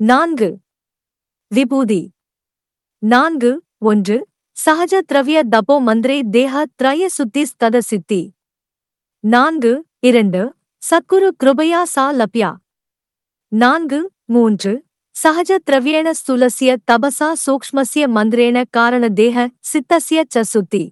நான்கு. விபூதி. நான்கு ஒன்று சஹஜ திரவிய தபோ மந்திரே தேஹ திரய சுத்தி ஸ்தத சித்தி. நான்கு இரண்டு சத்குரு கிருபையா சா லப்யா. நான்கு மூன்று சஹஜ திரவியேண ஸ்துலசிய தபசா சூக்ஷ்மசிய மந்திரேன காரண தேஹ சித்தசிய ச சுத்தி.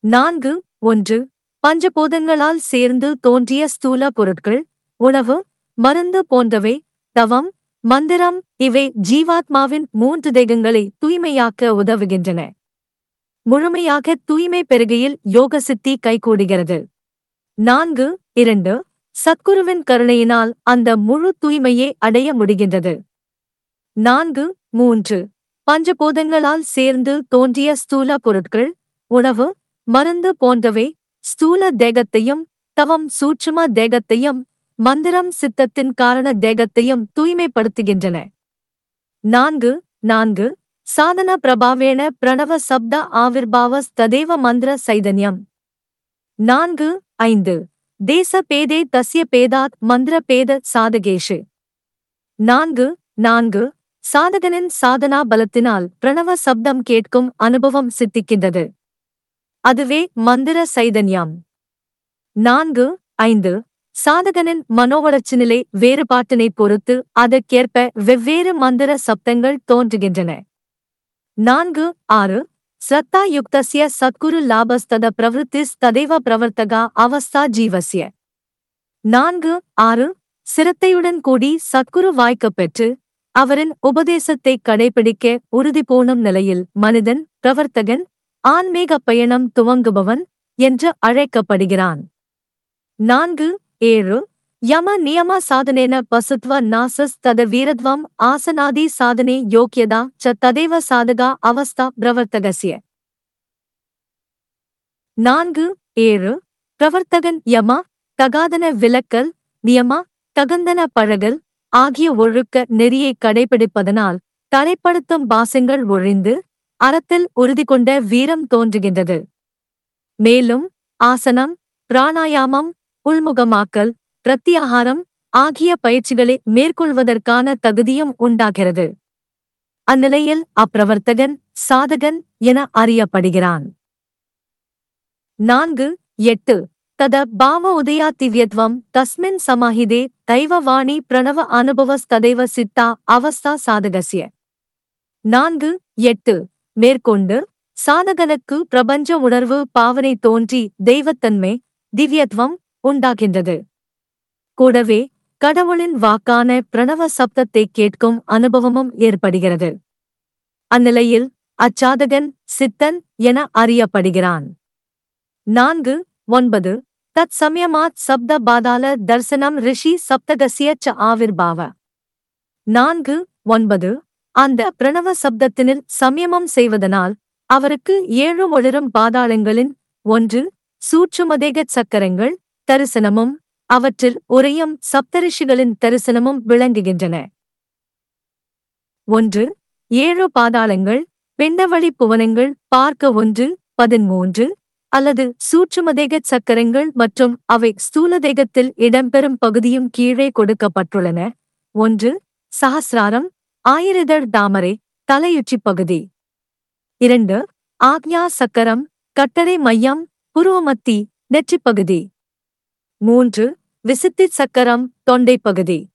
நான்கு ஒன்று பஞ்சபோதங்களால் சேர்ந்து தோன்றிய ஸ்தூல பொருட்கள் உணவு மருந்து போன்றவை தவம் மந்திரம் இவை ஜீவாத்மாவின் மூன்று தேகங்களை தூய்மையாக்க உதவுகின்றன. முழுமையாக தூய்மை பெருகையில் யோக சித்தி கைகூடுகிறது. நான்கு இரண்டு சத்குருவின் கருணையினால் அந்த முழு தூய்மையை அடைய முடிகின்றது. நான்கு மூன்று பஞ்சபூதங்களால் சேர்ந்து தோன்றிய ஸ்தூல பொருட்கள் உணவு மருந்து போன்றவை ஸ்தூல தேகத்தையும் தவம் சூட்சும தேகத்தையும் மந்திரம் சித்தத்தின் காரண தேகத்தையும் தூய்மைப்படுத்துகின்றன. நான்கு நான்கு சாதன பிரபாவேண பிரணவ சப்த ஆவிர்பாவ ஸ்ததேவ மந்திர சைதன்யம். நான்கு ஐந்து தேச பேதே தஸ்ய பேதாத் மந்திர பேத சாதகேஷு. நான்கு நான்கு சாதகனின் சாதனா பலத்தினால் பிரணவ சப்தம் கேட்கும் அனுபவம் சித்திக்கின்றது. அதுவே மந்திர சைதன்யம். நான்கு ஐந்து சாதகனின் மனோவளர்ச்சி வேறுபாட்டினை பொறுத்து அதற்கேற்ப வெவ்வேறு மந்திர சப்தங்கள் தோன்றுகின்றன. நான்கு ஆறு. சத்தா யுக்தசிய சத்குரு லாபஸ்தத பிரவருத்திஸ் ததைவ பிரவர்த்தகா அவஸ்தா ஜீவஸ்ய. நான்கு ஆறு. சிரத்தையுடன் கூடி சத்குரு வாய்க்கப் பெற்று அவரின் உபதேசத்தை கடைபிடிக்க உறுதி போனும் நிலையில் மனிதன் பிரவர்த்தகன் ஆன்மீக பயணம் துவங்குபவன் என்று அழைக்கப்படுகிறான். நான்கு ஏழு யம நியம சாதனேன பசுத்வ நாசஸ் தத வீரத்வம் ஆசனாதி சாதனே யோக்கியதா ச ததேவ சாதகா அவஸ்தா பிரவர்த்தகசிய நான்கு ஏழு பிரவர்த்தகன் யம தகாதன விலக்கல் நியம தகுந்தன பழகல் ஆகிய ஒழுக்க நெறியை கடைபிடிப்பதனால் தலைப்படுத்தும் பாசங்கள் ஒழிந்து அறத்தில் உறுதி கொண்ட வீரம் தோன்றுகின்றது. மேலும் ஆசனம் பிராணாயாமம் உள்முகமாக்கல் பிரத்தியாகாரம் ஆகிய பயிற்சிகளை மேற்கொள்வதற்கான தகுதியும் உண்டாகிறது. அந்நிலையில் அப்பிரவர்த்தகன் சாதகன் என அறியப்படுகிறான். நான்கு எட்டு. தத பாவ உதயா திவ்யத்வம் தஸ்மின் சமாஹிதே தைவவாணி பிரணவ அனுபவஸ்ததைவ சித்தா அவஸ்தா சாதகசிய நான்கு எட்டு. மேற்கொண்டு சாதகனுக்கு பிரபஞ்ச உணர்வு பாவனை தோன்றி தெய்வத்தன்மை திவ்யத்வம் உண்டாகின்றது. கூடவே கடவுளின் வாக்கான பிரணவ சப்தத்தை கேட்கும் அனுபவமும் ஏற்படுகிறது. அந்நிலையில் அச்சாதகன் சித்தன் என அறியப்படுகிறான். நான்கு ஒன்பது தத் சமயமாத் சப்த பாதால தர்சனம் ரிஷி சப்தகசியச்ச ச ஆவிர்பாவ நான்கு ஒன்பது அந்த பிரணவ சப்தத்தினில் சமயமம் செய்வதனால் அவருக்கு ஏழு ஒளிரும் பாதாளங்களின் ஒன்று சூட்சுமதேகச் சக்கரங்கள் தரிசனமும் அவற்றில் உரையும் சப்தரிஷிகளின் தரிசனமும் விளங்குகின்றன. ஒன்று ஏழு பாதாளங்கள் பிண்டவழி புவனங்கள் பார்க்க ஒன்று பதிமூன்று அல்லது சூட்சுமதேகச் சக்கரங்கள் மற்றும் அவை ஸ்தூலதேகத்தில் இடம்பெறும் பகுதியும் கீழே கொடுக்கப்பட்டுள்ளன. ஒன்று சஹசிராரம் ஆயிரதழ் தாமரை தலையுச்சி பகுதி. இரண்டு ஆக்ஞா சக்கரம் கட்டரை மையம் புருவமத்தி நெற்றிப் பகுதி மூன்று விசித்தி சக்கரம் தொண்டை பகுதி.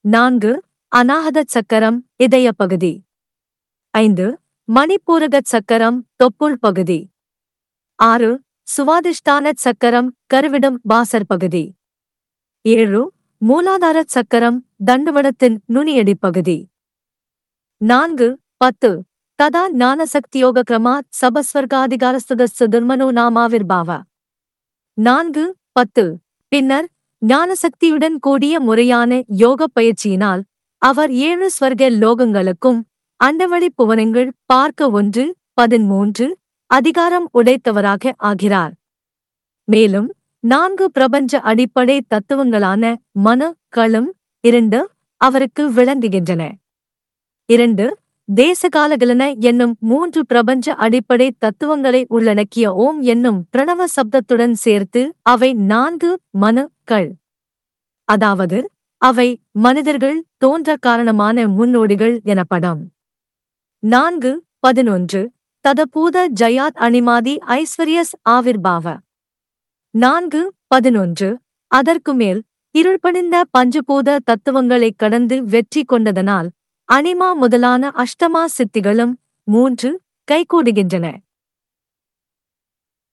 நான்கு அநாகத சக்கரம் இதய பகுதி. ஐந்து மணிப்பூரகச் சக்கரம் தொப்புள் பகுதி. ஆறு சுவாதிஷ்டான சக்கரம் கருவிடம் பாசர் பகுதி. ஏழு மூலாதார சக்கரம் தண்டுவடத்தின் நுனியடி பகுதி. நான்கு பத்து ததா ஞானசக்தியோக கிரமாத் சபஸ்வர்காதிகாரஸ்ததஸ்து துர்மனோ நாமாவிர்பாவ. நான்கு பத்து. பின்னர் ஞானசக்தியுடன் கூடிய முறையான யோக பயிற்சியினால் அவர் ஏழு ஸ்வர்க லோகங்களுக்கும் அண்டவழி புவனங்கள் பார்க்க ஒன்று பதிமூன்று அதிகாரம் உடைத்தவராக ஆகிறார். மேலும் நான்கு பிரபஞ்ச அடிப்படை தத்துவங்களான மன களம் இரண்டு அவருக்கு விளங்குகின்றன. இரண்டு தேசகாலகலன என்னும் மூன்று பிரபஞ்ச அடிப்படை தத்துவங்களை உள்ளடக்கிய ஓம் என்னும் பிரணவ சப்தத்துடன் சேர்த்து அவை நான்கு மனு கள் அதாவது அவை மனிதர்கள் தோன்ற காரணமான முன்னோடிகள் எனப்படும். நான்கு பதினொன்று ததபூத ஜயாத் அணிமாதி ஐஸ்வர்யஸ் ஆவிர்பாவ. நான்கு பதினொன்று அதற்கு மேல் இருள்படிந்த பஞ்சபூத தத்துவங்களைக் கடந்து வெற்றி கொண்டதனால் அனிமா முதலான அஷ்டமா சித்திகளும் மூன்று கைகூடுகின்றன.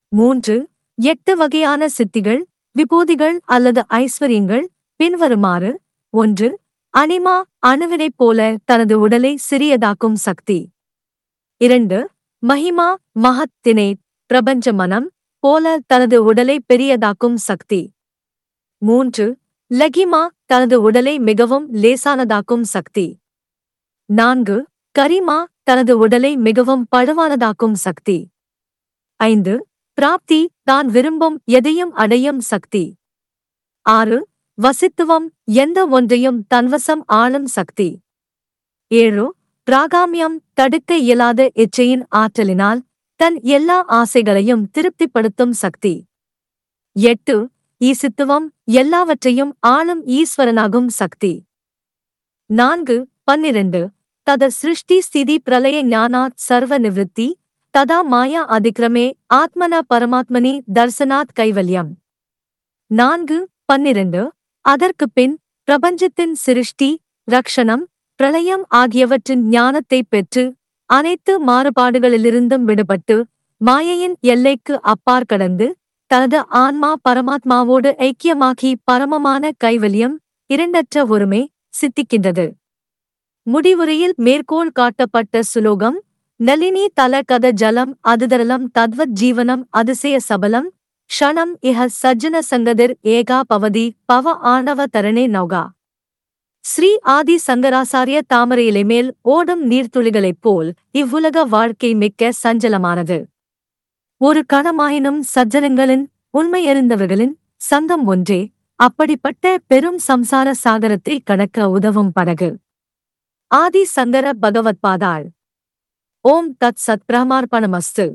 மூன்று எட்டு வகையான சித்திகள் விபூதிகள் அல்லது ஐஸ்வர்யங்கள் பின்வருமாறு. ஒன்று அனிமா அணுவினைப் போல தனது உடலை சிறியதாக்கும் சக்தி. இரண்டு மஹிமா மகத்தினை பிரபஞ்ச மனம் போல தனது உடலை பெரியதாக்கும் சக்தி. மூன்று லகிமா தனது உடலை மிகவும் லேசானதாக்கும் சக்தி. நான்கு கரிமா தனது உடலை மிகவும் பழுவானதாக்கும் சக்தி. ஐந்து பிராப்தி தான் விரும்பும் எதையும் அடையும் சக்தி. ஆறு வசித்துவம் எந்த ஒன்றையும் தன்வசம் ஆளும் சக்தி. ஏழு பிராகாமியம் தடுக்க இயலாத இச்சையின் ஆற்றலினால் தன் எல்லா ஆசைகளையும் திருப்திப்படுத்தும் சக்தி. எட்டு ஈசித்துவம் எல்லாவற்றையும் ஆளும் ஈஸ்வரனாகும் சக்தி. நான்கு பன்னிரண்டு தத சிருஷ்டி ஸ்திதி பிரளய ஞானாத் சர்வ நிவிருத்தி ததா மாயா அதிக்ரமே ஆத்மன பரமாத்மனி தர்சனாத் கைவல்யம். நான்கு பன்னிரண்டு அதற்குப் பின் பிரபஞ்சத்தின் சிருஷ்டி ரக்ஷணம் பிரளயம் ஆகியவற்றின் ஞானத்தைப் பெற்று அனைத்து மாறுபாடுகளிலிருந்தும் விடுபட்டு மாயையின் எல்லைக்கு அப்பார் கடந்து தனது ஆன்மா பரமாத்மாவோடு ஐக்கியமாகி பரமமான கைவல்யம் இரண்டற்ற ஒருமை சித்திக்கின்றது. முடிவுரையில் மேற்கோள் காட்டப்பட்ட சுலோகம் நளினி தல கத ஜலம் அதுதரலம் தத்வத் ஜீவனம் அதிசய சபலம் க்ஷணம் இஹ சஜ்ஜன சங்கதிர் ஏகா பவதி பவ ஆணவ தரணே நௌகா. ஸ்ரீ ஆதி சங்கராசாரிய தாமரையிலை மேல் ஓடும் நீர்த்துளிகளைப் போல் இவ்வுலக வாழ்க்கை மிக்க சஞ்சலமானது. ஒரு கணமாயினும் சஜ்ஜனங்களின் உண்மையறிந்தவர்களின் சங்கம் ஒன்றே. அப்படிப்பட்ட பெரும் சம்சார சாகரத்தை கடக்க உதவும் படகு. ஆதி சங்கர பகவத்பாதாள் ஓம் தத் சத் பிரமார்ப்பணமஸ்து.